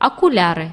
окуляры.